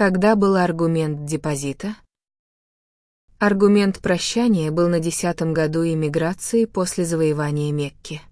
Когда был аргумент депозита? Аргумент прощания был на десятом году иммиграции после завоевания Мекки.